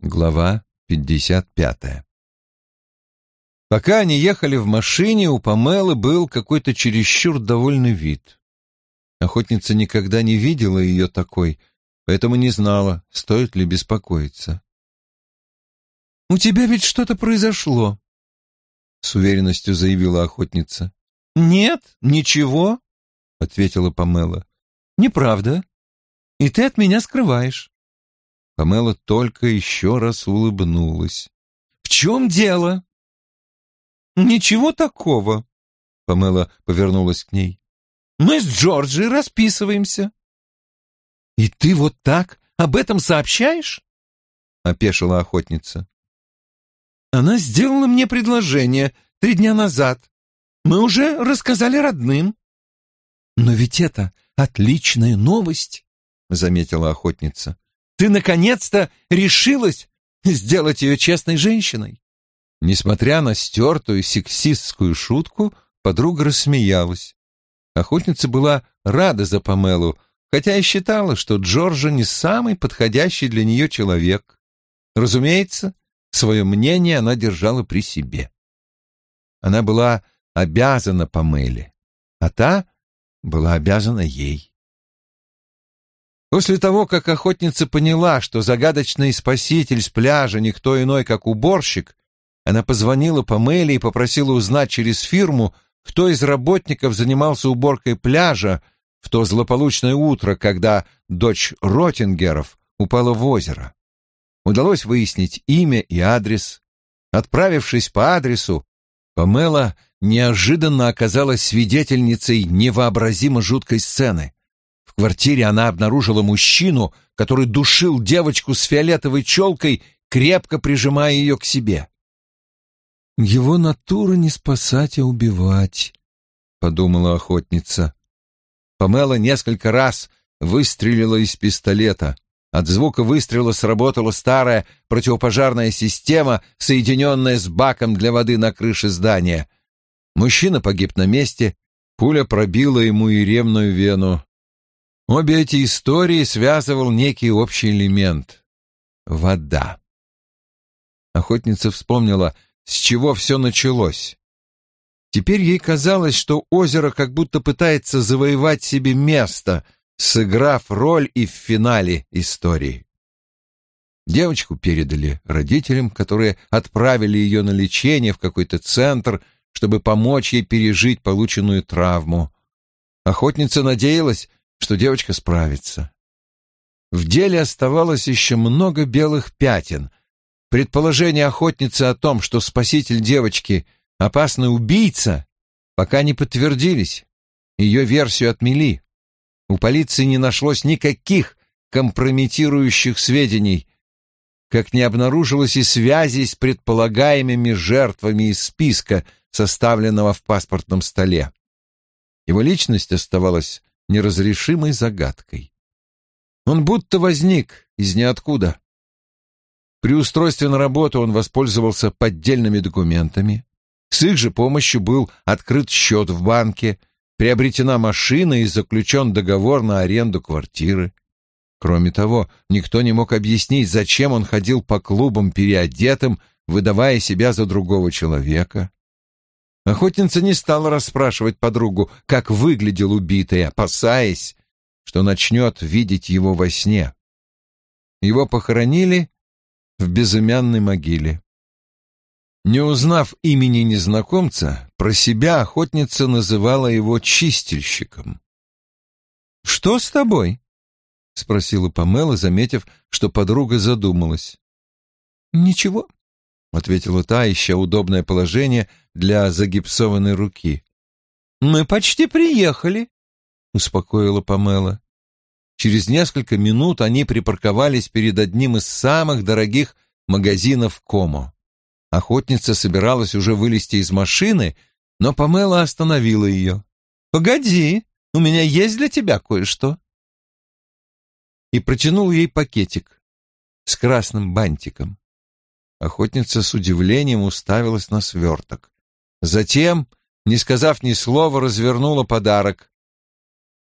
Глава 55 Пока они ехали в машине, у Памелы был какой-то чересчур довольный вид. Охотница никогда не видела ее такой, поэтому не знала, стоит ли беспокоиться. «У тебя ведь что-то произошло», — с уверенностью заявила охотница. «Нет, ничего», — ответила Памела. «Неправда. И ты от меня скрываешь». Памела только еще раз улыбнулась. «В чем дело?» «Ничего такого», — Памела повернулась к ней. «Мы с Джорджи расписываемся». «И ты вот так об этом сообщаешь?» — опешила охотница. «Она сделала мне предложение три дня назад. Мы уже рассказали родным». «Но ведь это отличная новость», — заметила охотница. «Ты наконец-то решилась сделать ее честной женщиной». Несмотря на стертую сексистскую шутку, подруга рассмеялась. Охотница была рада за Памелу, хотя и считала, что Джорджа не самый подходящий для нее человек. Разумеется, свое мнение она держала при себе. Она была обязана Памеле, а та была обязана ей. После того, как охотница поняла, что загадочный спаситель с пляжа никто иной, как уборщик, она позвонила Памеле и попросила узнать через фирму, кто из работников занимался уборкой пляжа в то злополучное утро, когда дочь Ротингеров упала в озеро. Удалось выяснить имя и адрес. Отправившись по адресу, Памела неожиданно оказалась свидетельницей невообразимо жуткой сцены. В квартире она обнаружила мужчину, который душил девочку с фиолетовой челкой, крепко прижимая ее к себе. «Его натура не спасать, а убивать», — подумала охотница. Памела несколько раз выстрелила из пистолета. От звука выстрела сработала старая противопожарная система, соединенная с баком для воды на крыше здания. Мужчина погиб на месте, пуля пробила ему и ремную вену. Обе эти истории связывал некий общий элемент — вода. Охотница вспомнила, с чего все началось. Теперь ей казалось, что озеро как будто пытается завоевать себе место, сыграв роль и в финале истории. Девочку передали родителям, которые отправили ее на лечение в какой-то центр, чтобы помочь ей пережить полученную травму. Охотница надеялась, что девочка справится. В деле оставалось еще много белых пятен. Предположение охотницы о том, что спаситель девочки — опасный убийца, пока не подтвердились. Ее версию отмели. У полиции не нашлось никаких компрометирующих сведений, как не обнаружилось и связей с предполагаемыми жертвами из списка, составленного в паспортном столе. Его личность оставалась неразрешимой загадкой. Он будто возник из ниоткуда. При устройстве на работу он воспользовался поддельными документами. С их же помощью был открыт счет в банке — приобретена машина и заключен договор на аренду квартиры. Кроме того, никто не мог объяснить, зачем он ходил по клубам переодетым, выдавая себя за другого человека. Охотница не стала расспрашивать подругу, как выглядел убитый, опасаясь, что начнет видеть его во сне. Его похоронили в безымянной могиле. Не узнав имени незнакомца, про себя охотница называла его чистильщиком. «Что с тобой?» — спросила Памела, заметив, что подруга задумалась. «Ничего», — ответила та, ища удобное положение для загипсованной руки. «Мы почти приехали», — успокоила Памела. Через несколько минут они припарковались перед одним из самых дорогих магазинов Комо. Охотница собиралась уже вылезти из машины, но Памела остановила ее. «Погоди, у меня есть для тебя кое-что». И протянул ей пакетик с красным бантиком. Охотница с удивлением уставилась на сверток. Затем, не сказав ни слова, развернула подарок.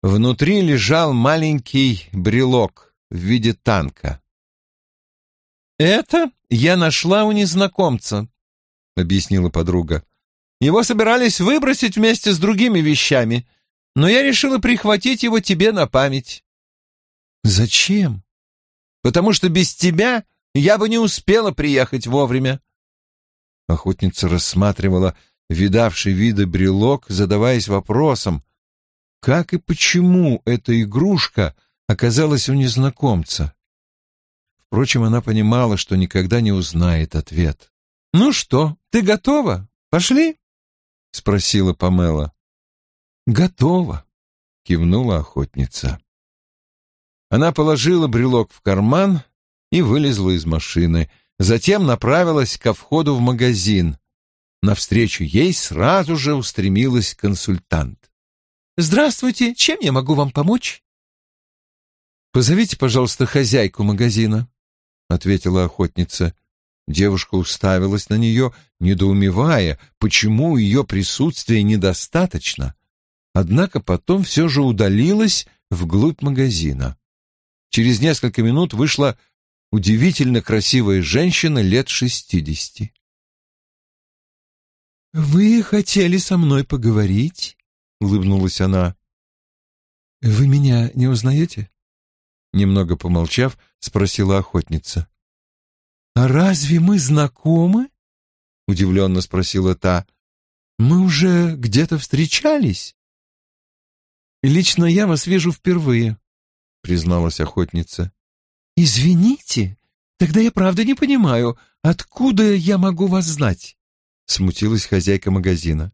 Внутри лежал маленький брелок в виде танка. «Это я нашла у незнакомца», — объяснила подруга. «Его собирались выбросить вместе с другими вещами, но я решила прихватить его тебе на память». «Зачем?» «Потому что без тебя я бы не успела приехать вовремя». Охотница рассматривала видавший виды брелок, задаваясь вопросом, как и почему эта игрушка оказалась у незнакомца. Впрочем, она понимала, что никогда не узнает ответ. «Ну что, ты готова? Пошли?» — спросила Памела. «Готова», — кивнула охотница. Она положила брелок в карман и вылезла из машины, затем направилась ко входу в магазин. Навстречу ей сразу же устремилась консультант. «Здравствуйте, чем я могу вам помочь?» «Позовите, пожалуйста, хозяйку магазина», — ответила охотница. Девушка уставилась на нее, недоумевая, почему ее присутствия недостаточно. Однако потом все же удалилась вглубь магазина. Через несколько минут вышла удивительно красивая женщина лет шестидесяти. «Вы хотели со мной поговорить?» — улыбнулась она. «Вы меня не узнаете?» Немного помолчав, спросила охотница. «А разве мы знакомы?» — удивленно спросила та. «Мы уже где-то встречались?» «Лично я вас вижу впервые», — призналась охотница. «Извините, тогда я правда не понимаю, откуда я могу вас знать?» — смутилась хозяйка магазина.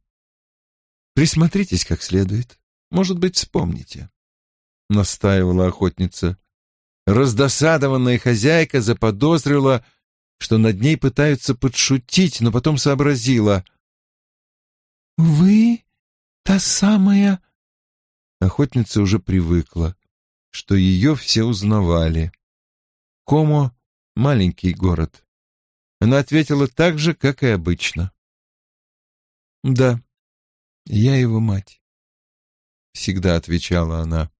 «Присмотритесь как следует. Может быть, вспомните», — настаивала охотница. Раздосадованная хозяйка заподозрила, что над ней пытаются подшутить, но потом сообразила. «Вы та самая...» Охотница уже привыкла, что ее все узнавали. Комо — маленький город. Она ответила так же, как и обычно. «Да, я его мать», — всегда отвечала она.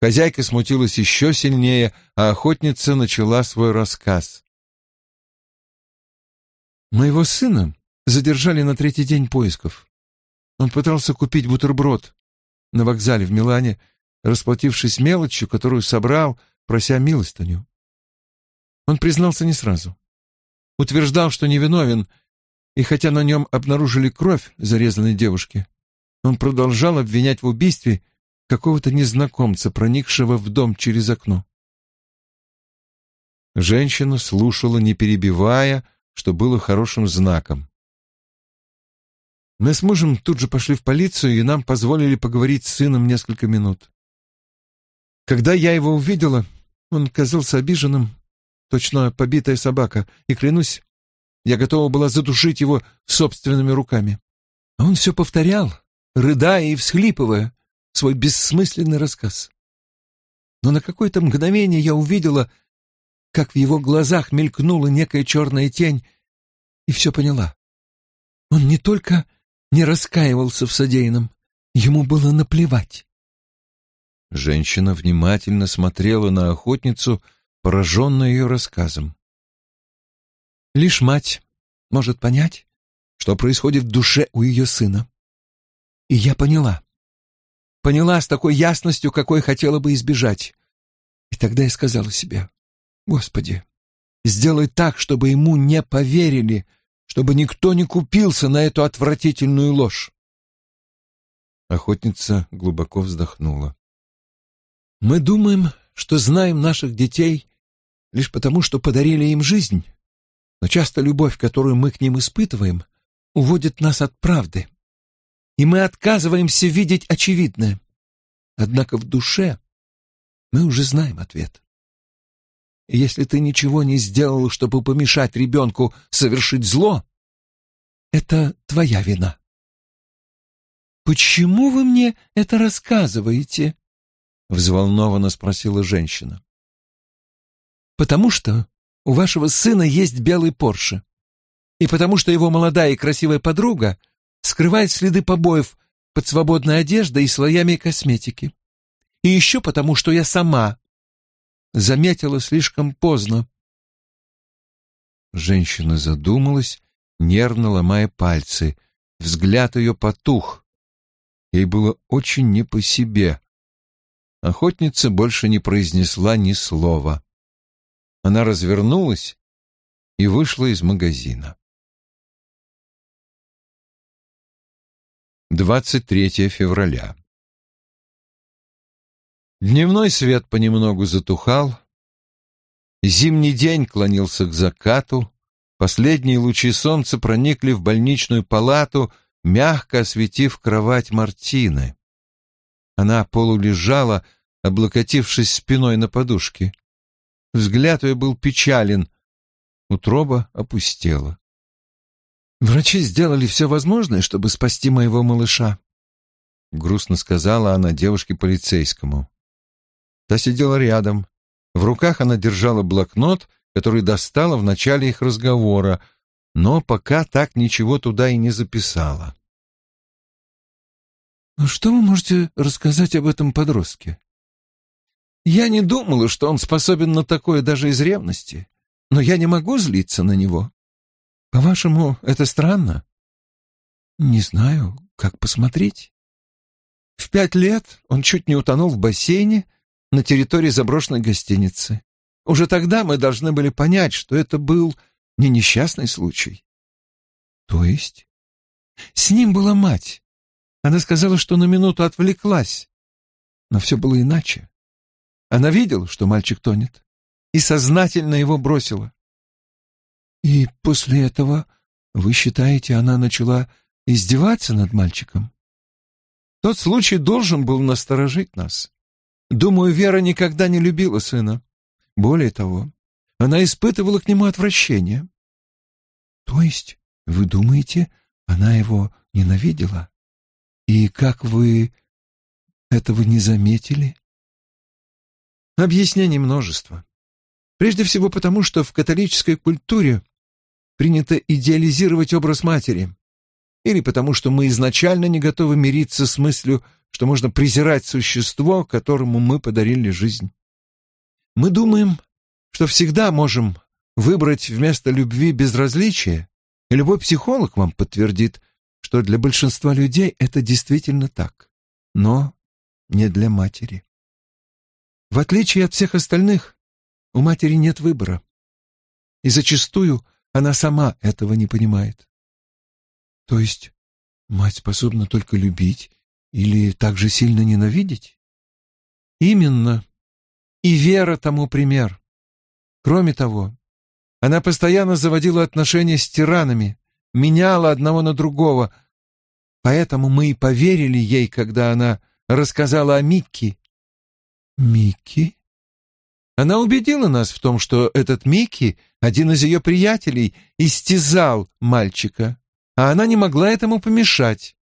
Хозяйка смутилась еще сильнее, а охотница начала свой рассказ. «Моего сына задержали на третий день поисков. Он пытался купить бутерброд на вокзале в Милане, расплатившись мелочью, которую собрал, прося милостыню. Он признался не сразу. Утверждал, что невиновен, и хотя на нем обнаружили кровь зарезанной девушки, он продолжал обвинять в убийстве какого-то незнакомца, проникшего в дом через окно. Женщина слушала, не перебивая, что было хорошим знаком. Мы с мужем тут же пошли в полицию, и нам позволили поговорить с сыном несколько минут. Когда я его увидела, он казался обиженным, точно побитая собака, и, клянусь, я готова была задушить его собственными руками. А он все повторял, рыдая и всхлипывая, свой бессмысленный рассказ. Но на какое-то мгновение я увидела, как в его глазах мелькнула некая черная тень, и все поняла. Он не только не раскаивался в содеянном, ему было наплевать. Женщина внимательно смотрела на охотницу, пораженная ее рассказом. Лишь мать может понять, что происходит в душе у ее сына. И я поняла поняла с такой ясностью, какой хотела бы избежать. И тогда я сказала себе, «Господи, сделай так, чтобы ему не поверили, чтобы никто не купился на эту отвратительную ложь». Охотница глубоко вздохнула. «Мы думаем, что знаем наших детей лишь потому, что подарили им жизнь, но часто любовь, которую мы к ним испытываем, уводит нас от правды и мы отказываемся видеть очевидное. Однако в душе мы уже знаем ответ. Если ты ничего не сделал, чтобы помешать ребенку совершить зло, это твоя вина. «Почему вы мне это рассказываете?» — взволнованно спросила женщина. «Потому что у вашего сына есть белый Порше, и потому что его молодая и красивая подруга — скрывает следы побоев под свободной одеждой и слоями косметики. И еще потому, что я сама заметила слишком поздно. Женщина задумалась, нервно ломая пальцы. Взгляд ее потух. Ей было очень не по себе. Охотница больше не произнесла ни слова. Она развернулась и вышла из магазина. 23 февраля. Дневной свет понемногу затухал. Зимний день клонился к закату. Последние лучи солнца проникли в больничную палату, мягко осветив кровать Мартины. Она полулежала, облокотившись спиной на подушке. Взгляд ее был печален, утроба опустела. «Врачи сделали все возможное, чтобы спасти моего малыша», — грустно сказала она девушке-полицейскому. Та сидела рядом. В руках она держала блокнот, который достала в начале их разговора, но пока так ничего туда и не записала. «Ну «Что вы можете рассказать об этом подростке?» «Я не думала, что он способен на такое даже из ревности, но я не могу злиться на него. По-вашему, это странно?» «Не знаю, как посмотреть». В пять лет он чуть не утонул в бассейне на территории заброшенной гостиницы. Уже тогда мы должны были понять, что это был не несчастный случай. То есть? С ним была мать. Она сказала, что на минуту отвлеклась. Но все было иначе. Она видела, что мальчик тонет, и сознательно его бросила. И после этого, вы считаете, она начала издеваться над мальчиком? Тот случай должен был насторожить нас. Думаю, Вера никогда не любила сына. Более того, она испытывала к нему отвращение. То есть, вы думаете, она его ненавидела? И как вы этого не заметили? Объяснений множество. Прежде всего потому, что в католической культуре принято идеализировать образ матери, или потому что мы изначально не готовы мириться с мыслью, что можно презирать существо, которому мы подарили жизнь. Мы думаем, что всегда можем выбрать вместо любви безразличие, и любой психолог вам подтвердит, что для большинства людей это действительно так, но не для матери. В отличие от всех остальных, у матери нет выбора, и зачастую она сама этого не понимает. То есть мать способна только любить или так же сильно ненавидеть? Именно. И Вера тому пример. Кроме того, она постоянно заводила отношения с тиранами, меняла одного на другого. Поэтому мы и поверили ей, когда она рассказала о Микки. Микки? Она убедила нас в том, что этот Микки, один из ее приятелей, истязал мальчика, а она не могла этому помешать.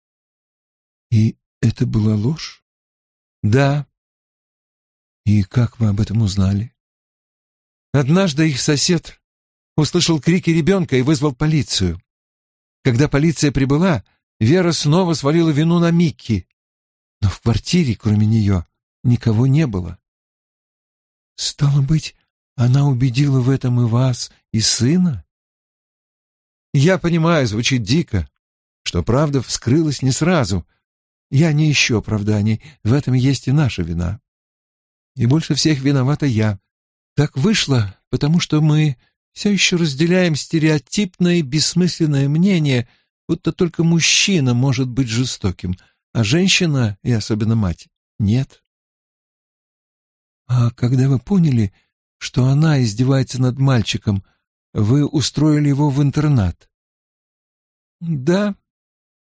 И это была ложь? Да. И как вы об этом узнали? Однажды их сосед услышал крики ребенка и вызвал полицию. Когда полиция прибыла, Вера снова свалила вину на Микки. Но в квартире, кроме нее, никого не было. Стало быть, она убедила в этом и вас, и сына? Я понимаю, звучит дико, что правда вскрылась не сразу. Я не ищу оправданий, в этом есть и наша вина. И больше всех виновата я. Так вышло, потому что мы все еще разделяем стереотипное и бессмысленное мнение, будто только мужчина может быть жестоким, а женщина, и особенно мать, нет. А когда вы поняли, что она издевается над мальчиком, вы устроили его в интернат? Да,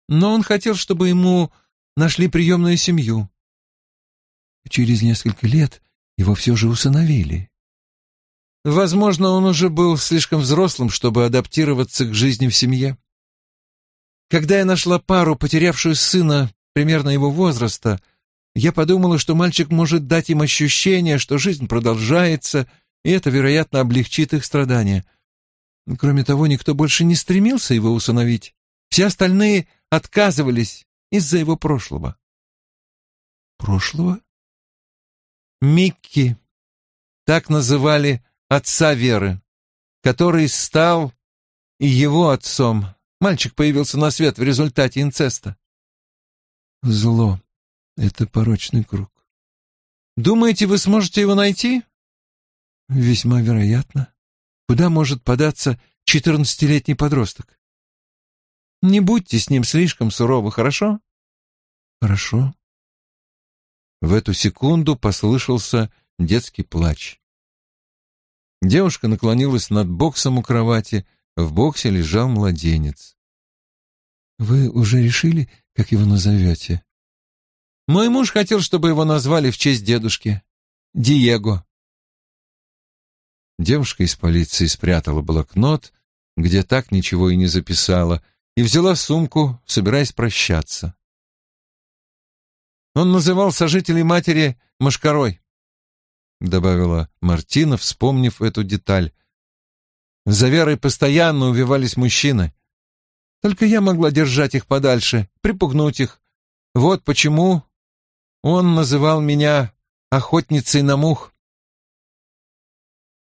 но он хотел, чтобы ему нашли приемную семью. Через несколько лет его все же усыновили. Возможно, он уже был слишком взрослым, чтобы адаптироваться к жизни в семье. Когда я нашла пару, потерявшую сына примерно его возраста, я подумала, что мальчик может дать им ощущение, что жизнь продолжается, и это, вероятно, облегчит их страдания. Кроме того, никто больше не стремился его усыновить. Все остальные отказывались из-за его прошлого. Прошлого? Микки. Так называли отца Веры. который стал и его отцом. Мальчик появился на свет в результате инцеста. Зло — это порочный круг. Думаете, вы сможете его найти? Весьма вероятно. Куда может податься четырнадцатилетний подросток? Не будьте с ним слишком суровы, хорошо? Хорошо. В эту секунду послышался детский плач. Девушка наклонилась над боксом у кровати. В боксе лежал младенец. «Вы уже решили, как его назовете?» «Мой муж хотел, чтобы его назвали в честь дедушки. Диего». Девушка из полиции спрятала блокнот, где так ничего и не записала, и взяла сумку, собираясь прощаться. Он называл сожителей матери Машкарой, добавила Мартина, вспомнив эту деталь. За Верой постоянно увивались мужчины. Только я могла держать их подальше, припугнуть их. Вот почему он называл меня охотницей на мух.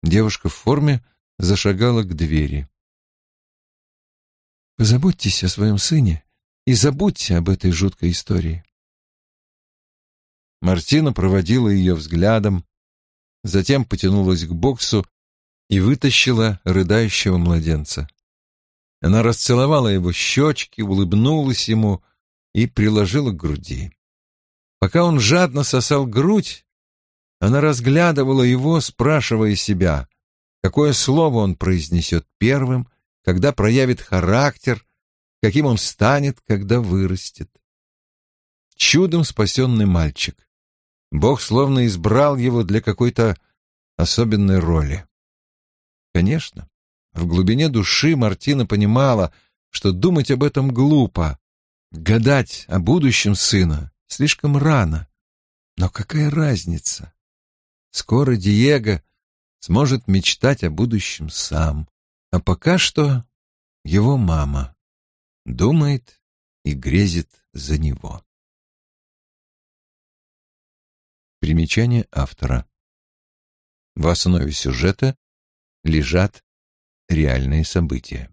Девушка в форме зашагала к двери. Позаботьтесь о своем сыне и забудьте об этой жуткой истории. Мартина проводила ее взглядом, затем потянулась к боксу и вытащила рыдающего младенца. Она расцеловала его щечки, улыбнулась ему и приложила к груди. Пока он жадно сосал грудь, она разглядывала его, спрашивая себя, какое слово он произнесет первым, когда проявит характер, каким он станет, когда вырастет. Чудом спасенный мальчик. Бог словно избрал его для какой-то особенной роли. Конечно, в глубине души Мартина понимала, что думать об этом глупо, гадать о будущем сына слишком рано. Но какая разница? Скоро Диего сможет мечтать о будущем сам, а пока что его мама думает и грезит за него. Примечание автора. В основе сюжета лежат реальные события.